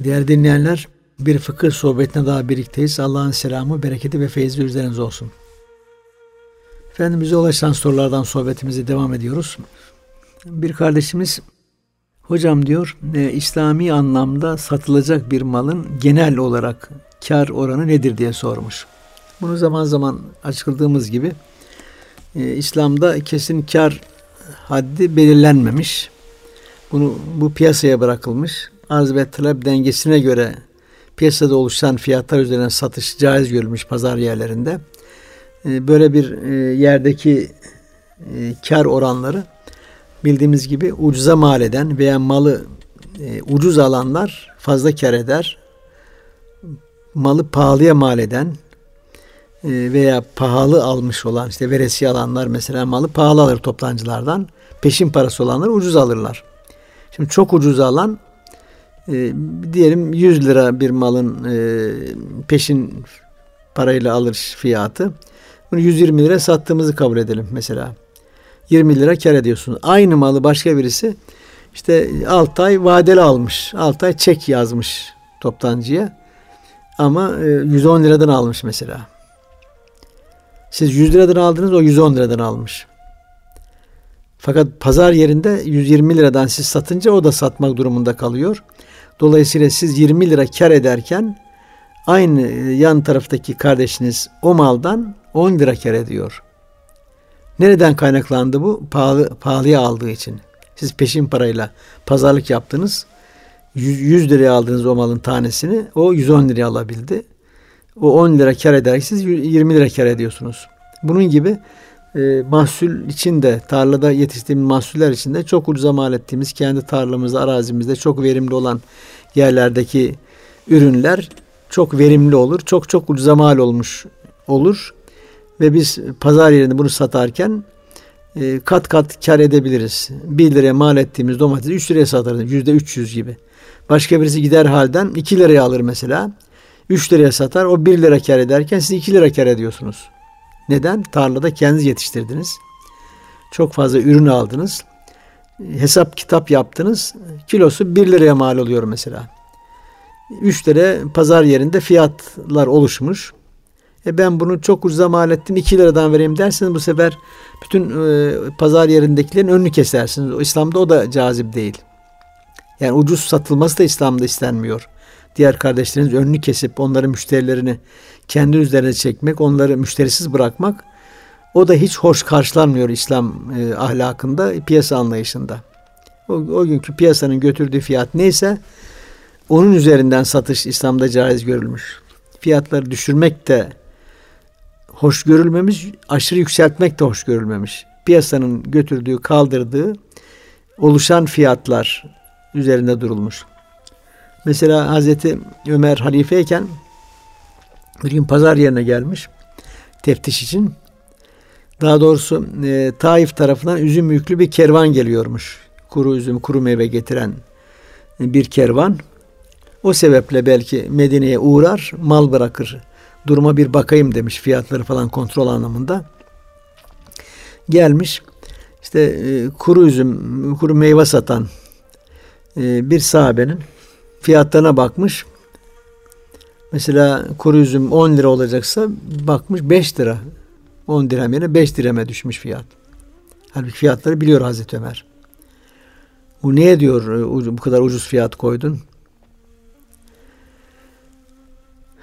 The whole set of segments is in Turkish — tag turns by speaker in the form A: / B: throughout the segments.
A: Değerli dinleyenler, bir fıkıh sohbetine daha birlikteyiz. Allah'ın selamı, bereketi ve feyzi üzerinize olsun. Efendim bize ulaşan sorulardan sohbetimize devam ediyoruz. Bir kardeşimiz, hocam diyor, e, İslami anlamda satılacak bir malın genel olarak kar oranı nedir diye sormuş. Bunu zaman zaman açıkladığımız gibi e, İslam'da kesin kar haddi belirlenmemiş. Bunu bu piyasaya bırakılmış. Arz ve talep dengesine göre piyasada oluşan fiyatlar üzerine satış caiz görülmüş pazar yerlerinde. E, böyle bir e, yerdeki e, kar oranları bildiğimiz gibi ucuza mal eden veya malı ucuz alanlar fazla kar eder. Malı pahalıya mal eden veya pahalı almış olan işte veresiye alanlar mesela malı pahalı alır toptancılardan. Peşin parası olanlar ucuz alırlar. Şimdi çok ucuz alan e, diyelim 100 lira bir malın e, peşin parayla alır fiyatı. Bunu 120 lira sattığımızı kabul edelim mesela. 20 lira kar ediyorsunuz. Aynı malı başka birisi işte 6 ay vadeli almış. 6 ay çek yazmış toptancıya. Ama e, 110 liradan almış mesela. Siz 100 liradan aldınız o 110 liradan almış. Fakat pazar yerinde 120 liradan siz satınca o da satmak durumunda kalıyor. Dolayısıyla siz 20 lira kar ederken aynı e, yan taraftaki kardeşiniz o maldan 10 lira kar ediyor. Nereden kaynaklandı bu? Pahalı, pahalıya aldığı için. Siz peşin parayla pazarlık yaptınız. 100, 100 liraya aldığınız o malın tanesini o 110 liraya alabildi. O 10 lira kar ederken siz 20 lira kar ediyorsunuz. Bunun gibi e, mahsul içinde tarlada yetiştiğimiz mahsuller içinde çok ucuza mal ettiğimiz kendi tarlamızda arazimizde çok verimli olan yerlerdeki ürünler çok verimli olur. Çok çok ucuza mal olmuş olur. Ve biz pazar yerinde bunu satarken e, kat kat kar edebiliriz. 1 liraya mal ettiğimiz domatesi 3 liraya satarız. Yüzde 300 gibi. Başka birisi gider halden 2 liraya alır mesela. 3 liraya satar. O 1 lira kar ederken siz 2 lira kar ediyorsunuz. Neden? Tarlada kendiniz yetiştirdiniz. Çok fazla ürün aldınız. Hesap kitap yaptınız. Kilosu 1 liraya mal oluyor mesela. 3 lira pazar yerinde fiyatlar oluşmuş. E ben bunu çok ucuza mal ettim 2 liradan vereyim derseniz bu sefer bütün e, pazar yerindekilerin önünü kesersiniz. İslam'da o da cazip değil. Yani ucuz satılması da İslam'da istenmiyor. Diğer kardeşleriniz önünü kesip onların müşterilerini kendi üzerine çekmek, onları müşterisiz bırakmak o da hiç hoş karşılanmıyor İslam e, ahlakında, piyasa anlayışında. O, o günkü piyasanın götürdüğü fiyat neyse onun üzerinden satış İslam'da caiz görülmüş. Fiyatları düşürmek de hoş görülmemiş, aşırı yükseltmek de hoş görülmemiş. Piyasanın götürdüğü, kaldırdığı oluşan fiyatlar üzerinde durulmuş. Mesela Hazreti Ömer halifeyken bir gün pazar yerine gelmiş teftiş için. Daha doğrusu e, Taif tarafından üzüm yüklü bir kervan geliyormuş. Kuru üzüm, kuru meyve getiren bir kervan. O sebeple belki Medine'ye uğrar, mal bırakır. Duruma bir bakayım demiş fiyatları falan kontrol anlamında. Gelmiş işte e, kuru üzüm, kuru meyve satan e, bir sahabenin fiyatlarına bakmış. Mesela kuru üzüm 10 lira olacaksa bakmış 5 lira. 10 dirhem yerine 5 dirheme düşmüş fiyat. Halbuki fiyatları biliyor Hazreti Ömer. Bu niye diyor bu kadar ucuz fiyat koydun?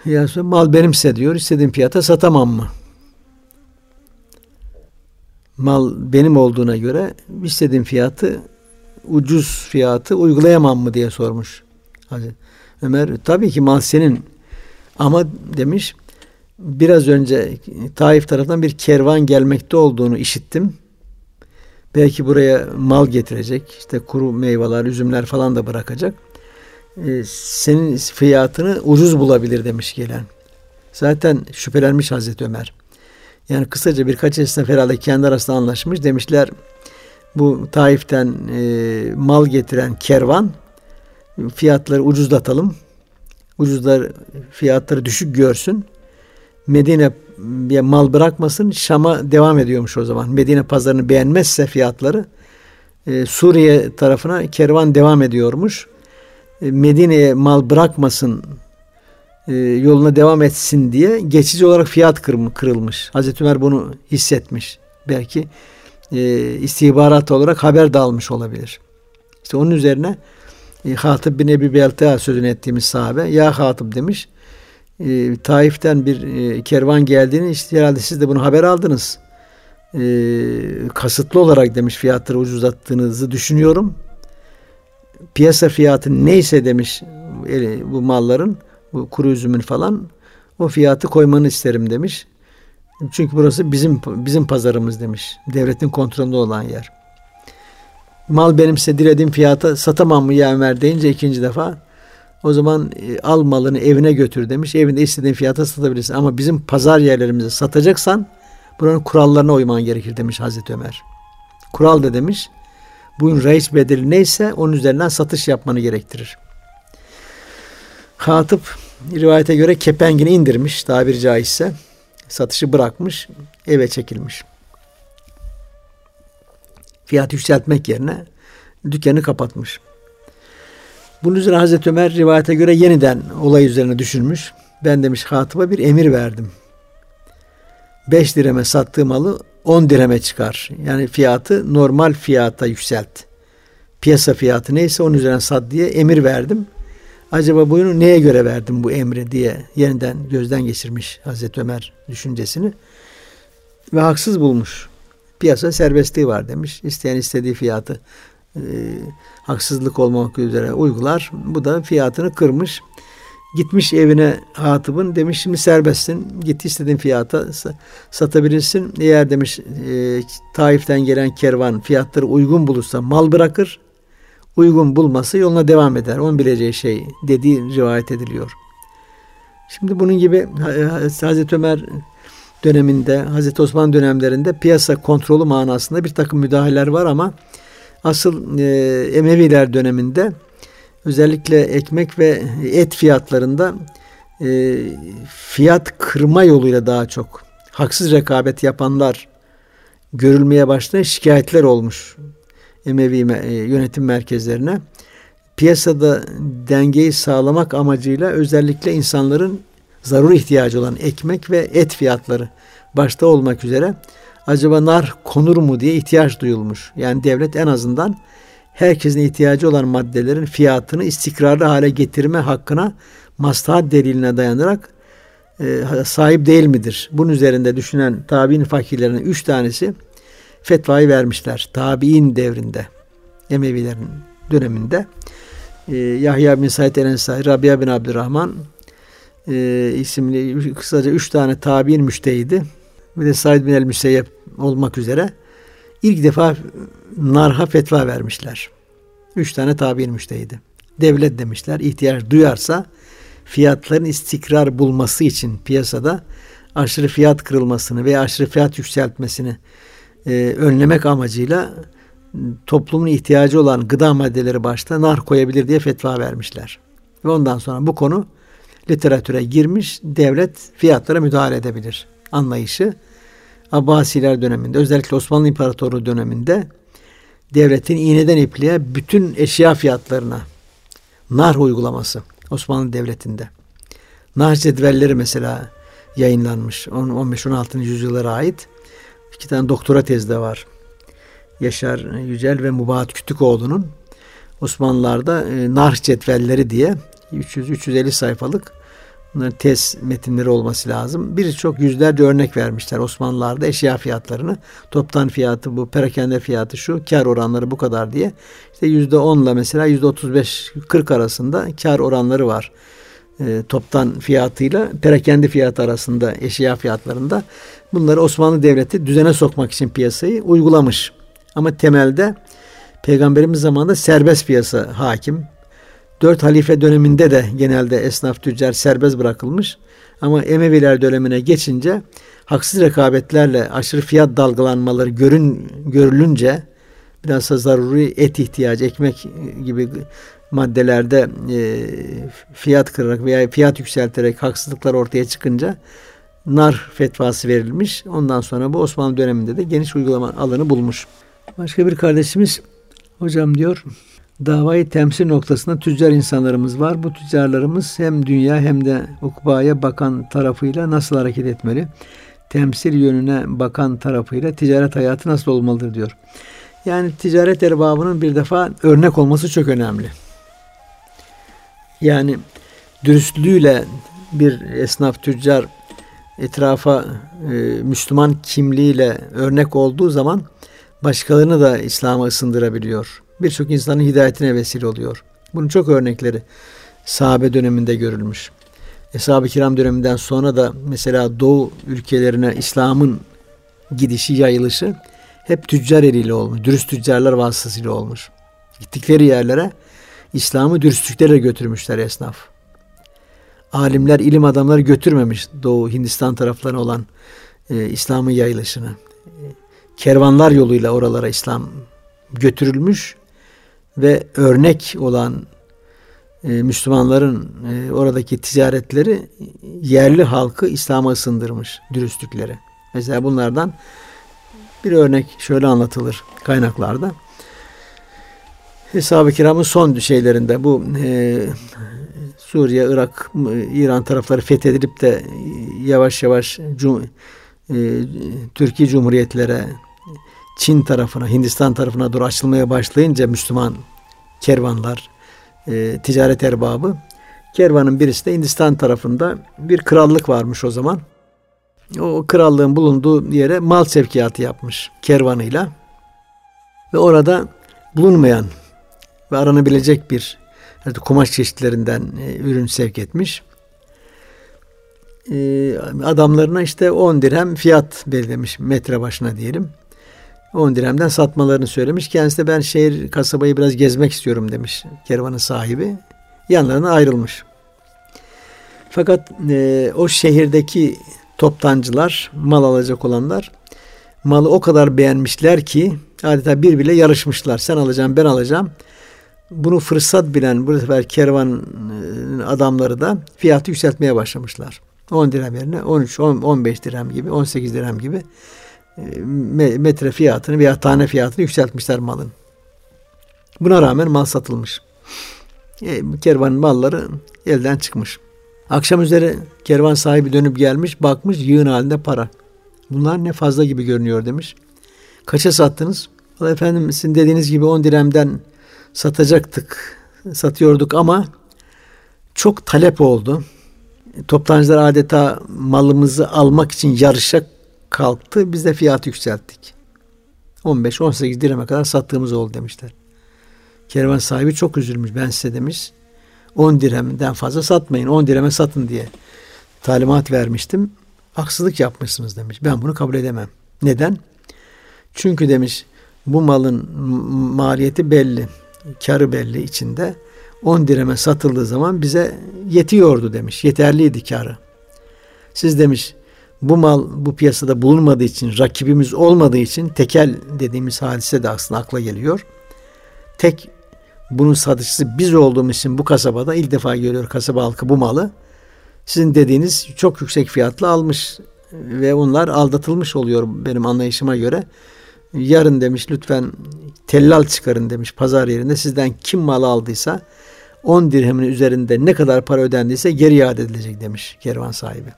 A: Ya mal benimse diyor istediğim fiyata satamam mı? Mal benim olduğuna göre istediğim fiyatı ucuz fiyatı uygulayamam mı diye sormuş. Hazreti Ömer tabii ki mal ama demiş biraz önce Taif tarafından bir kervan gelmekte olduğunu işittim. Belki buraya mal getirecek. işte kuru meyveler, üzümler falan da bırakacak. Ee, senin fiyatını ucuz bulabilir demiş gelen. Zaten şüphelenmiş Hazreti Ömer. Yani kısaca birkaç esnaf herhalde kendi arasında anlaşmış. Demişler bu Taif'ten e, mal getiren kervan fiyatları ucuzlatalım ucuzlar fiyatları düşük görsün. Medine bir mal bırakmasın. Şam'a devam ediyormuş o zaman. Medine pazarını beğenmezse fiyatları e, Suriye tarafına kervan devam ediyormuş. e, Medine'ye mal bırakmasın e, yoluna devam etsin diye geçici olarak fiyat kırılmış. Hazreti Ömer bunu hissetmiş. Belki e, istihbarat olarak haber de almış olabilir. İşte onun üzerine e, Hatip bin Ebi Belta sözünü ettiğimiz sahabe ya Hatip demiş e, Taif'ten bir e, kervan geldiğini işte herhalde siz de bunu haber aldınız. Kasıtlı olarak demiş fiyatları ucuzlattığınızı düşünüyorum. Piyasa fiyatı neyse demiş bu malların bu kuru üzümün falan o fiyatı koymanı isterim demiş. Çünkü burası bizim bizim pazarımız demiş. Devletin kontrolünde olan yer. Mal benimse dilediğim fiyata satamam mı ya Ömer deyince ikinci defa o zaman e, al malını evine götür demiş. Evinde istediğin fiyata satabilirsin. Ama bizim pazar yerlerimizi satacaksan buranın kurallarına uyman gerekir demiş Hazreti Ömer. Kural da demiş. Bugün reis bedeli neyse onun üzerinden satış yapmanı gerektirir. Hatip rivayete göre kepengini indirmiş tabiri caizse. Satışı bırakmış, eve çekilmiş. Fiyat yükseltmek yerine dükkanı kapatmış. Bunun üzerine Hazreti Ömer rivayete göre yeniden olay üzerine düşünmüş. Ben demiş Hatip'e bir emir verdim. 5 direme sattığı malı 10 direme çıkar. Yani fiyatı normal fiyata yükselt. Piyasa fiyatı neyse onun üzerine sat diye emir verdim. Acaba bunu neye göre verdim bu emri diye yeniden gözden geçirmiş Hazreti Ömer düşüncesini. Ve haksız bulmuş. Piyasa serbestliği var demiş. İsteyen istediği fiyatı e, haksızlık olmak üzere uygular. Bu da fiyatını kırmış. Gitmiş evine hatıbın demiş şimdi serbestsin. Git istediğin fiyata satabilirsin. Eğer demiş e, Taif'ten gelen kervan fiyatları uygun bulursa mal bırakır. Uygun bulması yoluna devam eder. Onun bileceği şey dediği rivayet ediliyor. Şimdi bunun gibi Hazreti Ömer döneminde, Hazreti Osman dönemlerinde piyasa kontrolü manasında bir takım müdahaleler var ama asıl e, Emeviler döneminde özellikle ekmek ve et fiyatlarında e, fiyat kırma yoluyla daha çok haksız rekabet yapanlar görülmeye başlayan şikayetler olmuş Emevi e, yönetim merkezlerine. Piyasada dengeyi sağlamak amacıyla özellikle insanların zaruri ihtiyacı olan ekmek ve et fiyatları başta olmak üzere acaba nar konur mu diye ihtiyaç duyulmuş. Yani devlet en azından herkesin ihtiyacı olan maddelerin fiyatını istikrarlı hale getirme hakkına maslahat deliline dayanarak e, sahip değil midir? Bunun üzerinde düşünen tabi'in fakirlerinin üç tanesi fetvayı vermişler. Tabi'in devrinde, Emevilerin döneminde. E, Yahya bin Said el-Ensari, Rabia bin Abdurrahman e, isimli kısaca üç tane tabi'in müştehidi ve de Said bin el-Müseyyep olmak üzere ilk defa narha fetva vermişler. Üç tane tabi'in müştehidi. Devlet demişler ihtiyaç duyarsa fiyatların istikrar bulması için piyasada aşırı fiyat kırılmasını veya aşırı fiyat yükseltmesini e, önlemek amacıyla toplumun ihtiyacı olan gıda maddeleri başta nar koyabilir diye fetva vermişler. Ve ondan sonra bu konu literatüre girmiş, devlet fiyatlara müdahale edebilir anlayışı Abbasiler döneminde, özellikle Osmanlı İmparatorluğu döneminde devletin iğneden ipliğe bütün eşya fiyatlarına nar uygulaması Osmanlı Devleti'nde. Nar cetvelleri mesela yayınlanmış 15-16. yüzyıllara ait. İki tane doktora tezde var. Yaşar Yücel ve Mubahat Kütükoğlu'nun Osmanlılar'da e, nar cetvelleri diye 300-350 sayfalık Bunların test metinleri olması lazım. Birçok yüzlerce örnek vermişler Osmanlılar'da eşya fiyatlarını. Toptan fiyatı bu, perakende fiyatı şu, kar oranları bu kadar diye. İşte yüzde onla mesela yüzde otuz beş, kırk arasında kar oranları var. E, toptan fiyatıyla perakende fiyatı arasında eşya fiyatlarında. Bunları Osmanlı Devleti düzene sokmak için piyasayı uygulamış. Ama temelde Peygamberimiz zamanında serbest piyasa hakim. Dört halife döneminde de genelde esnaf tüccar serbest bırakılmış. Ama Emeviler dönemine geçince haksız rekabetlerle aşırı fiyat dalgalanmaları görün, görülünce biraz da zaruri et ihtiyacı, ekmek gibi maddelerde e, fiyat kırarak veya fiyat yükselterek haksızlıklar ortaya çıkınca nar fetvası verilmiş. Ondan sonra bu Osmanlı döneminde de geniş uygulama alanı bulmuş. Başka bir kardeşimiz hocam diyor davayı temsil noktasında tüccar insanlarımız var. Bu tüccarlarımız hem dünya hem de ukbaya bakan tarafıyla nasıl hareket etmeli? Temsil yönüne bakan tarafıyla ticaret hayatı nasıl olmalıdır diyor. Yani ticaret erbabının bir defa örnek olması çok önemli. Yani dürüstlüğüyle bir esnaf tüccar etrafa e, Müslüman kimliğiyle örnek olduğu zaman başkalarını da İslam'a ısındırabiliyor. Birçok insanın hidayetine vesile oluyor. Bunun çok örnekleri sahabe döneminde görülmüş. Eshab-ı kiram döneminden sonra da mesela Doğu ülkelerine İslam'ın gidişi, yayılışı hep tüccar eliyle olmuş. Dürüst tüccarlar vasıtasıyla olmuş. Gittikleri yerlere İslam'ı dürüstlüklerle götürmüşler esnaf. Alimler, ilim adamları götürmemiş Doğu Hindistan taraflarına olan e, İslam'ın yayılışını. Kervanlar yoluyla oralara İslam götürülmüş ve örnek olan e, Müslümanların e, oradaki ticaretleri yerli halkı İslam'a ısındırmış dürüstlükleri. Mesela bunlardan bir örnek şöyle anlatılır kaynaklarda. Heshab-ı kiramın son şeylerinde bu e, Suriye, Irak, İran tarafları fethedilip de yavaş yavaş cum, e, Türkiye Cumhuriyetlere, Çin tarafına, Hindistan tarafına doğru açılmaya başlayınca Müslüman kervanlar, e, ticaret erbabı, kervanın birisi de Hindistan tarafında bir krallık varmış o zaman. O krallığın bulunduğu yere mal sevkiyatı yapmış kervanıyla. Ve orada bulunmayan ve aranabilecek bir yani kumaş çeşitlerinden e, ürün sevk etmiş. E, adamlarına işte 10 dirhem fiyat belirlemiş metre başına diyelim. 10 dirhemden satmalarını söylemiş. Kendisi de ben şehir kasabayı biraz gezmek istiyorum demiş kervanın sahibi. Yanlarına ayrılmış. Fakat e, o şehirdeki toptancılar, mal alacak olanlar malı o kadar beğenmişler ki adeta birbirle yarışmışlar. Sen alacaksın, ben alacağım. Bunu fırsat bilen bu sefer kervan e, adamları da fiyatı yükseltmeye başlamışlar. 10 dirhem yerine 13, 10, 15 dirhem gibi, 18 dirhem gibi metre fiyatını veya tane fiyatını yükseltmişler malın. Buna rağmen mal satılmış. E, kervanın malları elden çıkmış. Akşam üzeri kervan sahibi dönüp gelmiş, bakmış yığın halinde para. Bunlar ne fazla gibi görünüyor demiş. Kaça sattınız? Efendim sizin dediğiniz gibi 10 diremden satacaktık, satıyorduk ama çok talep oldu. Toptancılar adeta malımızı almak için yarışa kalktı. Biz de fiyatı yükselttik. 15-18 direme kadar sattığımız oldu demişler. Kervan sahibi çok üzülmüş. Ben size demiş 10 dirhemden fazla satmayın. 10 dirheme satın diye talimat vermiştim. Haksızlık yapmışsınız demiş. Ben bunu kabul edemem. Neden? Çünkü demiş bu malın maliyeti belli. Karı belli içinde. 10 direme satıldığı zaman bize yetiyordu demiş. Yeterliydi karı. Siz demiş bu mal bu piyasada bulunmadığı için, rakibimiz olmadığı için tekel dediğimiz hadise de aslında akla geliyor. Tek bunun satıcısı biz olduğumuz için bu kasabada ilk defa görüyor kasaba halkı bu malı. Sizin dediğiniz çok yüksek fiyatla almış ve onlar aldatılmış oluyor benim anlayışıma göre. Yarın demiş lütfen tellal çıkarın demiş pazar yerinde. Sizden kim mal aldıysa 10 dirhemin üzerinde ne kadar para ödendiyse geri iade edilecek demiş kervan sahibi.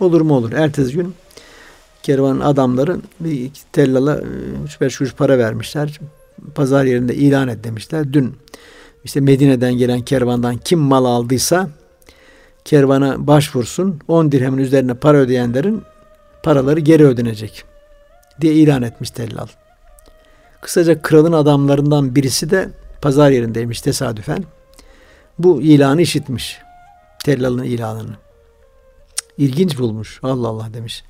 A: Olur mu olur. Ertesi gün kervan adamları bir tellala 3-5 kuruş para vermişler pazar yerinde ilan et demişler. Dün işte Medine'den gelen kervandan kim mal aldıysa kervana başvursun. 10 dirhemin üzerine para ödeyenlerin paraları geri ödenecek diye ilan etmiş tellal. Kısaca kralın adamlarından birisi de pazar yerindeymiş tesadüfen. Bu ilanı işitmiş. Tellal'ın ilanını. İlginç bulmuş. Allah Allah demiş.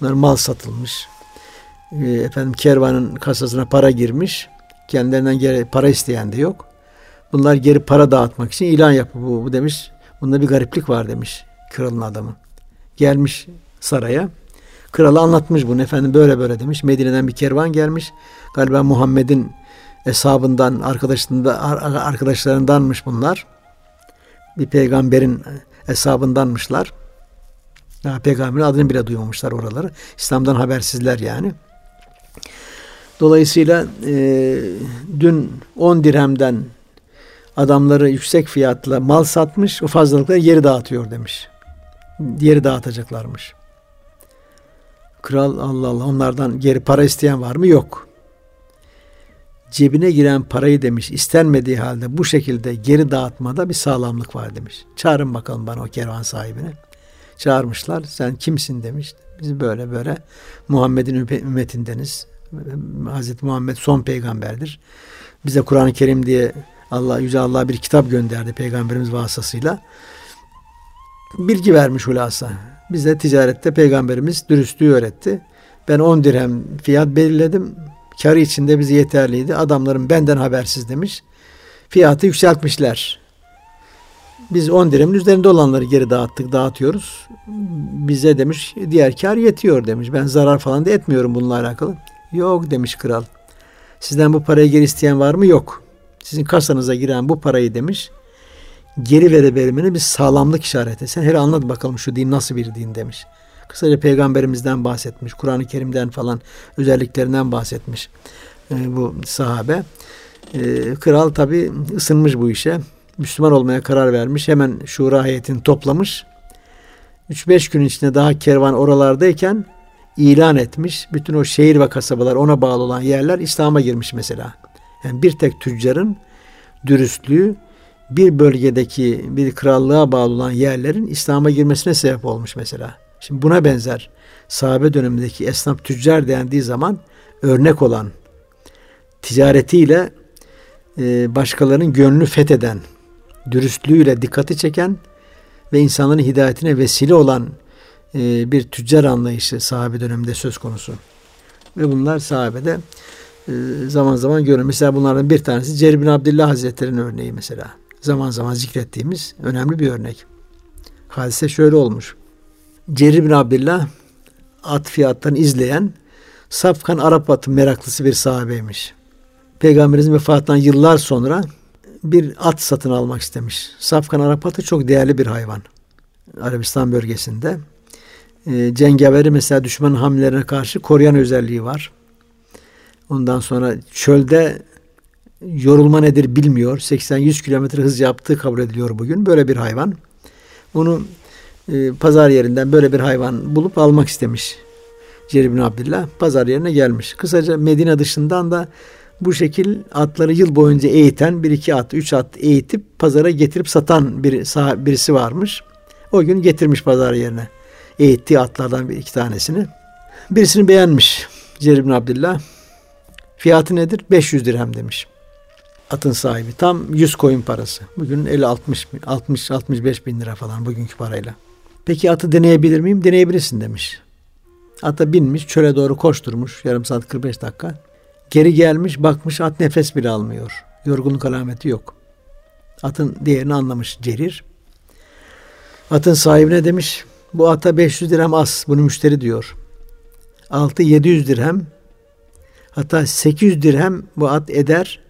A: Bunlar mal satılmış. Ee, efendim kervanın kasasına para girmiş. Kendilerinden geri para isteyen de yok. Bunlar geri para dağıtmak için ilan yapıyor. Bu, bu demiş. Bunda bir gariplik var demiş kralın adamı. Gelmiş saraya. Kralı anlatmış bunu. Efendim böyle böyle demiş. Medine'den bir kervan gelmiş. Galiba Muhammed'in hesabından, arkadaşlarında, arkadaşlarındanmış bunlar. Bir peygamberin hesabındanmışlar. Daha peygamberin adını bile duymamışlar oraları. İslam'dan habersizler yani. Dolayısıyla e, dün 10 dirhemden adamları yüksek fiyatla mal satmış, o fazlalıkları geri dağıtıyor demiş. Geri dağıtacaklarmış. Kral Allah Allah onlardan geri para isteyen var mı? Yok. Cebine giren parayı demiş istenmediği halde bu şekilde geri dağıtmada bir sağlamlık var demiş. Çağırın bakalım bana o kervan sahibini. Çağırmışlar. Sen kimsin demiş. Biz böyle böyle Muhammed'in ümmetindeniz. Hazreti Muhammed son peygamberdir. Bize Kur'an-ı Kerim diye Allah Yüce Allah bir kitap gönderdi peygamberimiz vasıtasıyla. Bilgi vermiş hulasa. Bize ticarette peygamberimiz dürüstlüğü öğretti. Ben 10 dirhem fiyat belirledim. Karı içinde bize yeterliydi. Adamların benden habersiz demiş. Fiyatı yükseltmişler. Biz 10 dirhemin üzerinde olanları geri dağıttık, dağıtıyoruz. Bize demiş diğer kar yetiyor demiş. Ben zarar falan da etmiyorum bununla alakalı. Yok demiş kral. Sizden bu parayı geri isteyen var mı? Yok. Sizin kasanıza giren bu parayı demiş. Geri verebilmenin bir sağlamlık işareti. Sen hele anlat bakalım şu din nasıl bir din demiş. Kısaca peygamberimizden bahsetmiş. Kur'an-ı Kerim'den falan özelliklerinden bahsetmiş e, bu sahabe. E, kral tabi ısınmış bu işe. Müslüman olmaya karar vermiş. Hemen şura heyetini toplamış. 3-5 gün içinde daha kervan oralardayken ilan etmiş. Bütün o şehir ve kasabalar ona bağlı olan yerler İslam'a girmiş mesela. Yani bir tek tüccarın dürüstlüğü bir bölgedeki bir krallığa bağlı olan yerlerin İslam'a girmesine sebep olmuş mesela. Şimdi buna benzer sahabe dönemindeki esnaf tüccar dendiği zaman örnek olan ticaretiyle başkalarının gönlünü fetheden, dürüstlüğüyle dikkati çeken ve insanların hidayetine vesile olan e, bir tüccar anlayışı sahabe döneminde söz konusu. Ve bunlar sahabede e, zaman zaman görülür. Mesela bunlardan bir tanesi Cerir bin Abdullah Hazretleri'nin örneği mesela. Zaman zaman zikrettiğimiz önemli bir örnek. Hadise şöyle olmuş. Cerir bin Abdullah at fiyatlarını izleyen Safkan Arap atı meraklısı bir sahabeymiş. Peygamberimizin vefatından yıllar sonra bir at satın almak istemiş. Safkan Arap atı çok değerli bir hayvan. Arabistan bölgesinde. E, cengaveri mesela düşmanın hamlelerine karşı koruyan özelliği var. Ondan sonra çölde yorulma nedir bilmiyor. 80-100 kilometre hız yaptığı kabul ediliyor bugün. Böyle bir hayvan. Onu e, pazar yerinden böyle bir hayvan bulup almak istemiş. Cerir bin Abdullah pazar yerine gelmiş. Kısaca Medine dışından da bu şekil atları yıl boyunca eğiten bir iki at, üç at eğitip pazara getirip satan bir birisi varmış. O gün getirmiş pazar yerine. Eğittiği atlardan bir iki tanesini. Birisini beğenmiş Cerir bin Abdullah. Fiyatı nedir? 500 dirhem demiş. Atın sahibi. Tam 100 koyun parası. Bugün 50-60 60-65 bin lira falan bugünkü parayla. Peki atı deneyebilir miyim? Deneyebilirsin demiş. Ata binmiş, çöle doğru koşturmuş. Yarım saat 45 dakika. Geri gelmiş, bakmış at nefes bile almıyor. Yorgunluk alameti yok. Atın değerini anlamış Cerir. Atın sahibine demiş, bu ata 500 dirhem az, bunu müşteri diyor. Altı 700 dirhem, hatta 800 dirhem bu at eder,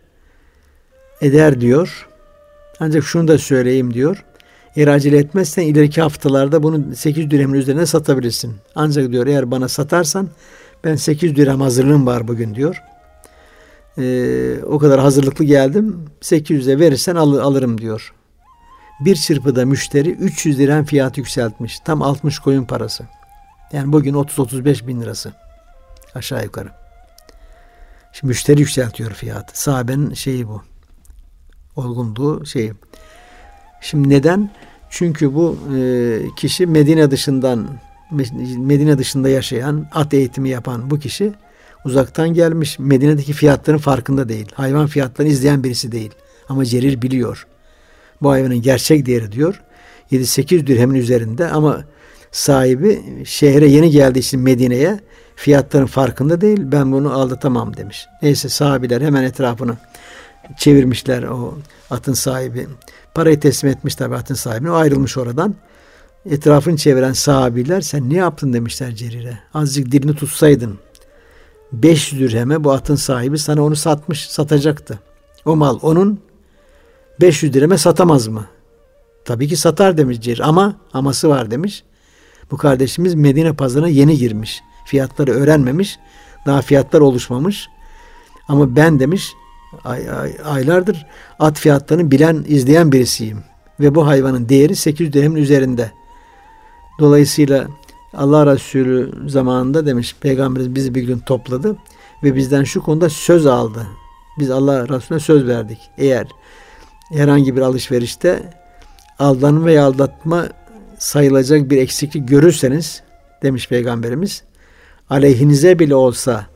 A: eder diyor. Ancak şunu da söyleyeyim diyor. Eğer acele etmezsen ileriki haftalarda bunu 800 dirhemin üzerine satabilirsin. Ancak diyor eğer bana satarsan ben 800 dirhem hazırlığım var bugün diyor. Ee, o kadar hazırlıklı geldim. 800'e verirsen al, alırım diyor. Bir çırpıda müşteri 300 dirhem fiyat yükseltmiş. Tam 60 koyun parası. Yani bugün 30-35 bin lirası. Aşağı yukarı. Şimdi müşteri yükseltiyor fiyatı. Sahabenin şeyi bu. Olgunluğu şeyi. Şimdi neden? Çünkü bu e, kişi Medine dışından Medine dışında yaşayan, at eğitimi yapan bu kişi uzaktan gelmiş. Medine'deki fiyatların farkında değil. Hayvan fiyatlarını izleyen birisi değil. Ama Cerir biliyor. Bu hayvanın gerçek değeri diyor. 7-8 dirhemin üzerinde ama sahibi şehre yeni geldiği için Medine'ye fiyatların farkında değil. Ben bunu aldatamam demiş. Neyse sahabiler hemen etrafını çevirmişler o atın sahibi. Parayı teslim etmiş tabi atın sahibine. O ayrılmış oradan. Etrafını çeviren sahabiler sen ne yaptın demişler Cerir'e. Azıcık dilini tutsaydın. 500 dirheme bu atın sahibi sana onu satmış, satacaktı. O mal onun 500 dirheme satamaz mı? Tabii ki satar demiş Cerir ama aması var demiş. Bu kardeşimiz Medine pazarına yeni girmiş. Fiyatları öğrenmemiş. Daha fiyatlar oluşmamış. Ama ben demiş ay, ay, aylardır at fiyatlarını bilen, izleyen birisiyim. Ve bu hayvanın değeri 800 dirhemin üzerinde. Dolayısıyla Allah Resulü zamanında demiş Peygamberimiz bizi bir gün topladı ve bizden şu konuda söz aldı. Biz Allah Resulüne söz verdik. Eğer herhangi bir alışverişte aldanma veya aldatma sayılacak bir eksiklik görürseniz demiş Peygamberimiz aleyhinize bile olsa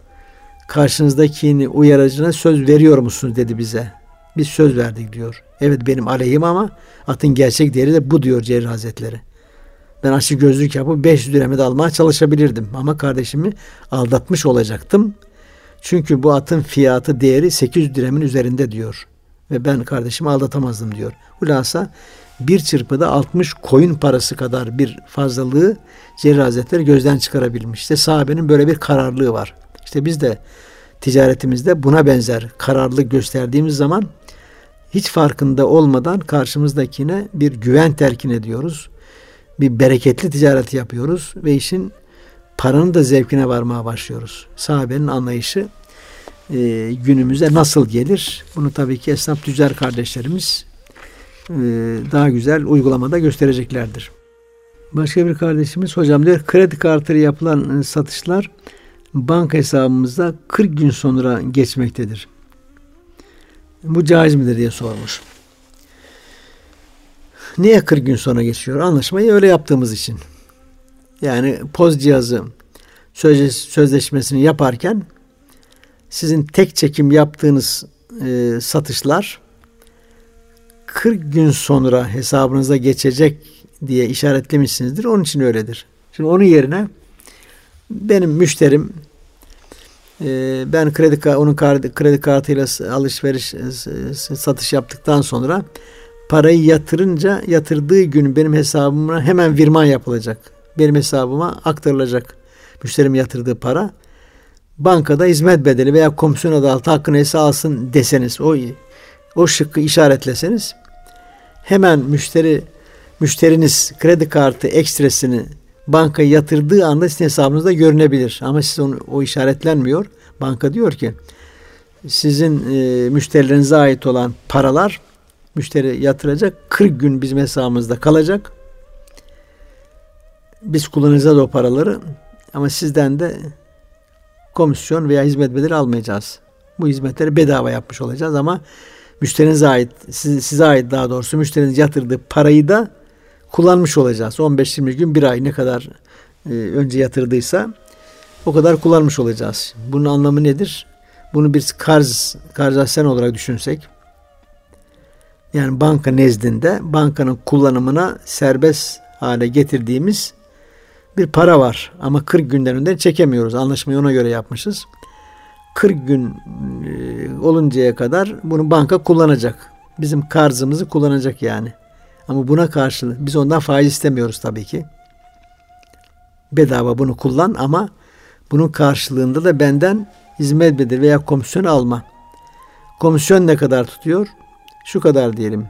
A: karşınızdakini uyaracına söz veriyor musunuz dedi bize. Biz söz verdik diyor. Evet benim aleyhim ama atın gerçek değeri de bu diyor Celil Hazretleri. Ben açık gözlük yapıp 500 dirheme almaya çalışabilirdim. Ama kardeşimi aldatmış olacaktım. Çünkü bu atın fiyatı değeri 800 dirhemin üzerinde diyor. Ve ben kardeşimi aldatamazdım diyor. Hulasa bir çırpıda 60 koyun parası kadar bir fazlalığı Celil Hazretleri gözden çıkarabilmiş. İşte sahabenin böyle bir kararlılığı var. İşte biz de ticaretimizde buna benzer kararlılık gösterdiğimiz zaman hiç farkında olmadan karşımızdakine bir güven telkin ediyoruz. Bir bereketli ticaret yapıyoruz ve işin paranın da zevkine varmaya başlıyoruz. Sahabenin anlayışı e, günümüze nasıl gelir? Bunu tabii ki esnaf tüccar kardeşlerimiz e, daha güzel uygulamada göstereceklerdir. Başka bir kardeşimiz hocam diyor kredi kartıyla yapılan e, satışlar banka hesabımızda 40 gün sonra geçmektedir. Bu caiz midir diye sormuş. Niye 40 gün sonra geçiyor? Anlaşmayı öyle yaptığımız için. Yani poz cihazı sözleşmesini yaparken sizin tek çekim yaptığınız e, satışlar 40 gün sonra hesabınıza geçecek diye işaretlemişsinizdir. Onun için öyledir. Şimdi onun yerine benim müşterim e, ben kredi onun kredi kartıyla alışveriş e, satış yaptıktan sonra parayı yatırınca yatırdığı gün benim hesabıma hemen virman yapılacak. Benim hesabıma aktarılacak. Müşterim yatırdığı para bankada hizmet bedeli veya komisyon adı altı hakkı neyse alsın deseniz o o şıkkı işaretleseniz hemen müşteri müşteriniz kredi kartı ekstresini bankaya yatırdığı anda sizin hesabınızda görünebilir. Ama siz onu, o işaretlenmiyor. Banka diyor ki sizin e, müşterilerinize ait olan paralar müşteri yatıracak 40 gün bizim hesabımızda kalacak. Biz kullanacağız o paraları ama sizden de komisyon veya hizmet bedeli almayacağız. Bu hizmetleri bedava yapmış olacağız ama müşterinize ait, size, ait daha doğrusu müşteriniz yatırdığı parayı da kullanmış olacağız. 15-20 gün bir ay ne kadar e, önce yatırdıysa o kadar kullanmış olacağız. Bunun anlamı nedir? Bunu bir karz, karzasyen olarak düşünsek yani banka nezdinde bankanın kullanımına serbest hale getirdiğimiz bir para var. Ama 40 günden önden çekemiyoruz. Anlaşmayı ona göre yapmışız. 40 gün e, oluncaya kadar bunu banka kullanacak. Bizim karzımızı kullanacak yani. Ama buna karşılık biz ondan faiz istemiyoruz tabii ki. Bedava bunu kullan ama bunun karşılığında da benden hizmet bedeli veya komisyon alma. Komisyon ne kadar tutuyor? Şu kadar diyelim.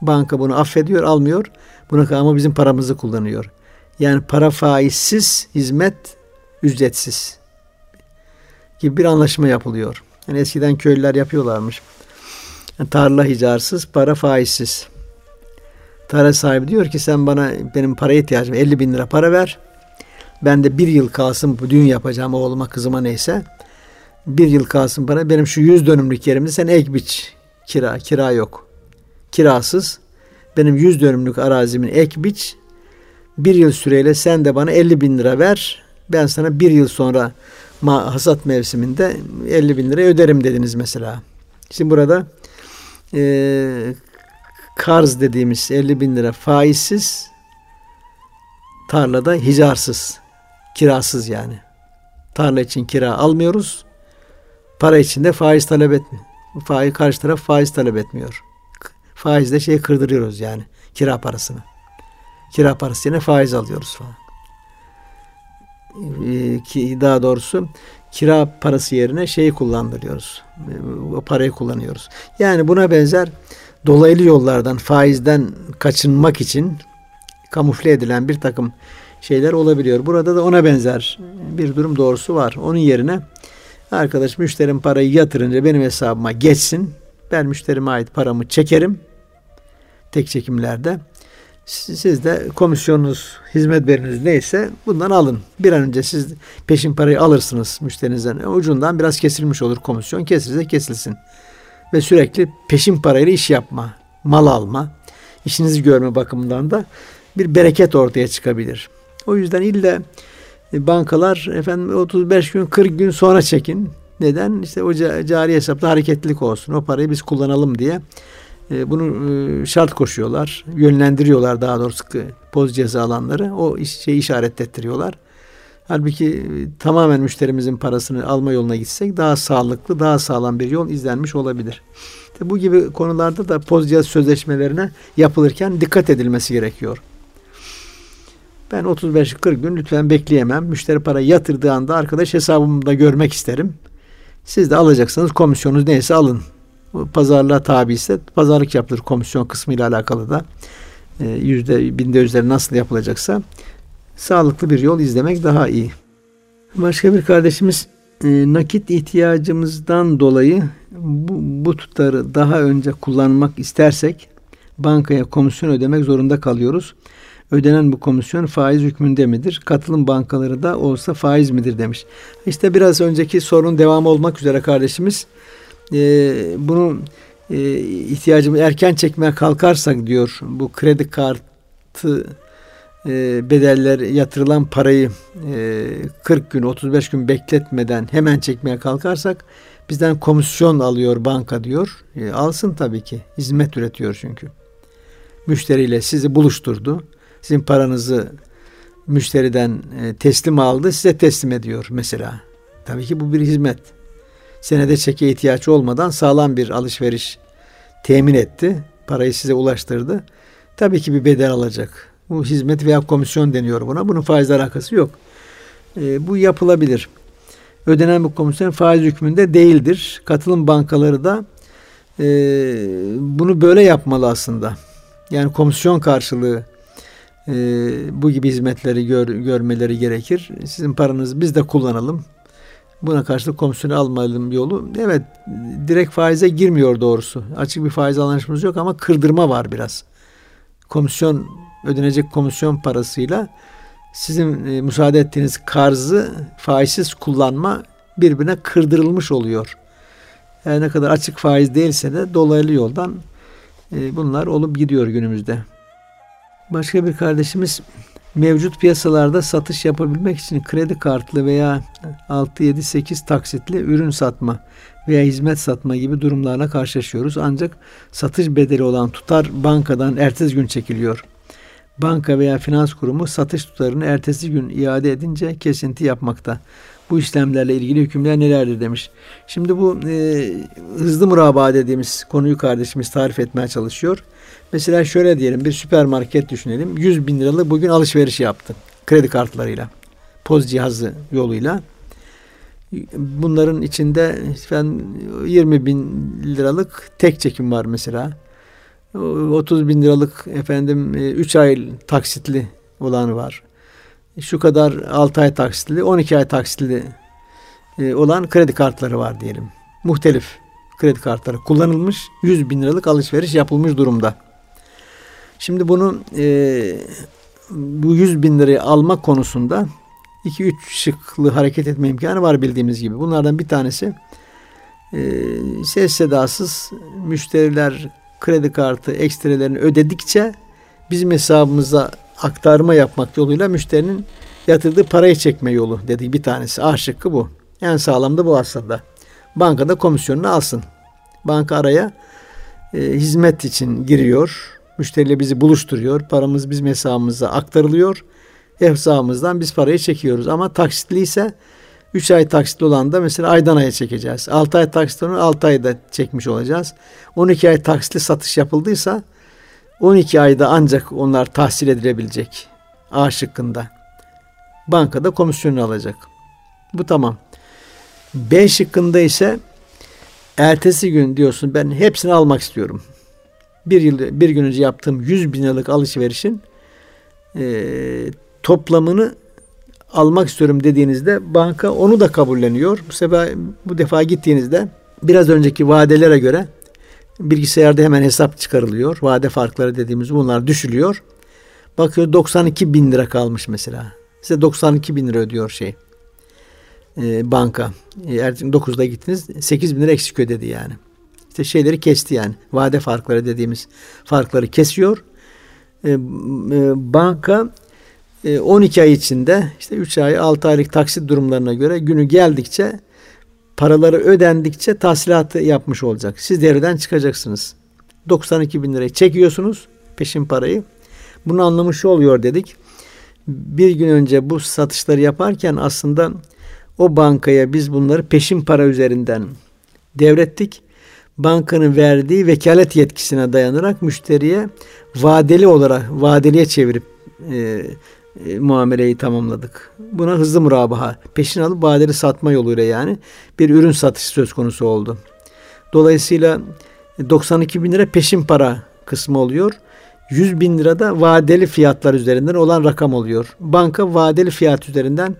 A: Banka bunu affediyor, almıyor. Buna ama bizim paramızı kullanıyor. Yani para faizsiz, hizmet ücretsiz gibi bir anlaşma yapılıyor. Yani eskiden köylüler yapıyorlarmış. Yani tarla hicarsız, para faizsiz. Tarla sahibi diyor ki sen bana benim paraya ihtiyacım 50 bin lira para ver. Ben de bir yıl kalsın bu düğün yapacağım oğluma kızıma neyse. Bir yıl kalsın para benim şu yüz dönümlük yerimde sen ek biç. Kira, kira yok. Kirasız. Benim yüz dönümlük arazimin ek biç bir yıl süreyle sen de bana 50 bin lira ver. Ben sana bir yıl sonra hasat mevsiminde 50 bin lira öderim dediniz mesela. Şimdi burada e, karz dediğimiz 50 bin lira faizsiz tarlada hicarsız kirasız yani. Tarla için kira almıyoruz. Para için de faiz talep etmiyor. Faiz, karşı taraf faiz talep etmiyor. Faizle şey kırdırıyoruz yani kira parasını. Kira parası yine faiz alıyoruz falan. Ee, ki daha doğrusu kira parası yerine şeyi kullandırıyoruz. Ee, o parayı kullanıyoruz. Yani buna benzer dolaylı yollardan faizden kaçınmak için kamufle edilen bir takım şeyler olabiliyor. Burada da ona benzer bir durum doğrusu var. Onun yerine Arkadaş müşterim parayı yatırınca benim hesabıma geçsin. Ben müşterime ait paramı çekerim. Tek çekimlerde. Siz de komisyonunuz, hizmet veriniz neyse bundan alın. Bir an önce siz peşin parayı alırsınız müşterinizden. Ucundan biraz kesilmiş olur komisyon. Kesilse kesilsin. Ve sürekli peşin parayla iş yapma, mal alma, işinizi görme bakımından da bir bereket ortaya çıkabilir. O yüzden illa e, bankalar efendim 35 gün 40 gün sonra çekin. Neden? İşte o cari hesapta hareketlilik olsun. O parayı biz kullanalım diye e, bunu e, şart koşuyorlar. Yönlendiriyorlar daha doğrusu poz ceza alanları. O şey işaret ettiriyorlar. Halbuki tamamen müşterimizin parasını alma yoluna gitsek daha sağlıklı, daha sağlam bir yol izlenmiş olabilir. İşte bu gibi konularda da poz cihaz sözleşmelerine yapılırken dikkat edilmesi gerekiyor. Ben 35-40 gün lütfen bekleyemem. Müşteri para yatırdığı anda arkadaş hesabımda görmek isterim. Siz de alacaksanız komisyonunuz neyse alın. Pazarlığa tabi ise pazarlık yapılır komisyon kısmı ile alakalı da. Ee, yüzde binde üzeri nasıl yapılacaksa sağlıklı bir yol izlemek daha iyi. Başka bir kardeşimiz e, nakit ihtiyacımızdan dolayı bu, bu tutarı daha önce kullanmak istersek bankaya komisyon ödemek zorunda kalıyoruz ödenen bu komisyon faiz hükmünde midir? Katılım bankaları da olsa faiz midir demiş. İşte biraz önceki sorunun devamı olmak üzere kardeşimiz e, bunu e, ihtiyacımı erken çekmeye kalkarsak diyor bu kredi kartı e, bedeller yatırılan parayı e, 40 gün 35 gün bekletmeden hemen çekmeye kalkarsak bizden komisyon alıyor banka diyor. E, alsın tabii ki. Hizmet üretiyor çünkü. Müşteriyle sizi buluşturdu sizin paranızı müşteriden e, teslim aldı, size teslim ediyor mesela. Tabii ki bu bir hizmet. Senede çeke ihtiyaç olmadan sağlam bir alışveriş temin etti. Parayı size ulaştırdı. Tabii ki bir bedel alacak. Bu hizmet veya komisyon deniyor buna. Bunun faizle alakası yok. E, bu yapılabilir. Ödenen bu komisyon faiz hükmünde değildir. Katılım bankaları da e, bunu böyle yapmalı aslında. Yani komisyon karşılığı e, bu gibi hizmetleri gör, görmeleri gerekir. Sizin paranızı biz de kullanalım. Buna karşılık komisyonu almayalım yolu. Evet direkt faize girmiyor doğrusu. Açık bir faiz anlaşmamız yok ama kırdırma var biraz. Komisyon ödenecek komisyon parasıyla sizin e, müsaade ettiğiniz karzı faizsiz kullanma birbirine kırdırılmış oluyor. Yani ne kadar açık faiz değilse de dolaylı yoldan e, bunlar olup gidiyor günümüzde. Başka bir kardeşimiz mevcut piyasalarda satış yapabilmek için kredi kartlı veya 6 7 8 taksitli ürün satma veya hizmet satma gibi durumlarla karşılaşıyoruz. Ancak satış bedeli olan tutar bankadan ertesi gün çekiliyor. Banka veya finans kurumu satış tutarını ertesi gün iade edince kesinti yapmakta. Bu işlemlerle ilgili hükümler nelerdir demiş. Şimdi bu e, hızlı murabaa dediğimiz konuyu kardeşimiz tarif etmeye çalışıyor. Mesela şöyle diyelim bir süpermarket düşünelim. 100 bin liralık bugün alışveriş yaptı. Kredi kartlarıyla. Poz cihazı yoluyla. Bunların içinde ben 20 bin liralık tek çekim var mesela. 30 bin liralık efendim 3 ay taksitli olanı var. Şu kadar 6 ay taksitli, 12 ay taksitli e, olan kredi kartları var diyelim. Muhtelif kredi kartları kullanılmış 100 bin liralık alışveriş yapılmış durumda. Şimdi bunu e, bu 100 bin lirayı alma konusunda 2-3 şıklı hareket etme imkanı var bildiğimiz gibi. Bunlardan bir tanesi e, ses sedasız müşteriler kredi kartı ekstrelerini ödedikçe bizim hesabımıza aktarma yapmak yoluyla müşterinin yatırdığı parayı çekme yolu dediği bir tanesi. A şıkkı bu. En sağlam da bu aslında. Bankada komisyonunu alsın. Banka araya e, hizmet için giriyor Müşteriyle bizi buluşturuyor. Paramız bizim hesabımıza aktarılıyor. Hesabımızdan biz parayı çekiyoruz. Ama taksitli ise 3 ay taksitli olan da mesela aydan aya çekeceğiz. 6 ay taksitli olan 6 ayda çekmiş olacağız. 12 ay taksitli satış yapıldıysa 12 ayda ancak onlar tahsil edilebilecek. A şıkkında. Bankada komisyonu alacak. Bu tamam. B şıkkında ise ertesi gün diyorsun ben hepsini almak istiyorum bir yıl bir gün önce yaptığım 100 bin liralık alışverişin e, toplamını almak istiyorum dediğinizde banka onu da kabulleniyor. Bu sefer bu defa gittiğinizde biraz önceki vadelere göre bilgisayarda hemen hesap çıkarılıyor. Vade farkları dediğimiz bunlar düşülüyor. Bakıyor 92 bin lira kalmış mesela. Size 92 bin lira ödüyor şey e, banka. E, eğer 9'da gittiniz 8 bin lira eksik ödedi yani. İşte şeyleri kesti yani. Vade farkları dediğimiz farkları kesiyor. E, e, banka e, 12 ay içinde işte 3 ay 6 aylık taksit durumlarına göre günü geldikçe paraları ödendikçe tahsilatı yapmış olacak. Siz devreden çıkacaksınız. 92 bin lirayı çekiyorsunuz peşin parayı. Bunu anlamış oluyor dedik. Bir gün önce bu satışları yaparken aslında o bankaya biz bunları peşin para üzerinden devrettik. Bankanın verdiği vekalet yetkisine dayanarak müşteriye vadeli olarak vadeliye çevirip e, e, muameleyi tamamladık. Buna hızlı murabaha, peşin alıp vadeli satma yoluyla yani bir ürün satışı söz konusu oldu. Dolayısıyla 92 bin lira peşin para kısmı oluyor. 100 bin lira da vadeli fiyatlar üzerinden olan rakam oluyor. Banka vadeli fiyat üzerinden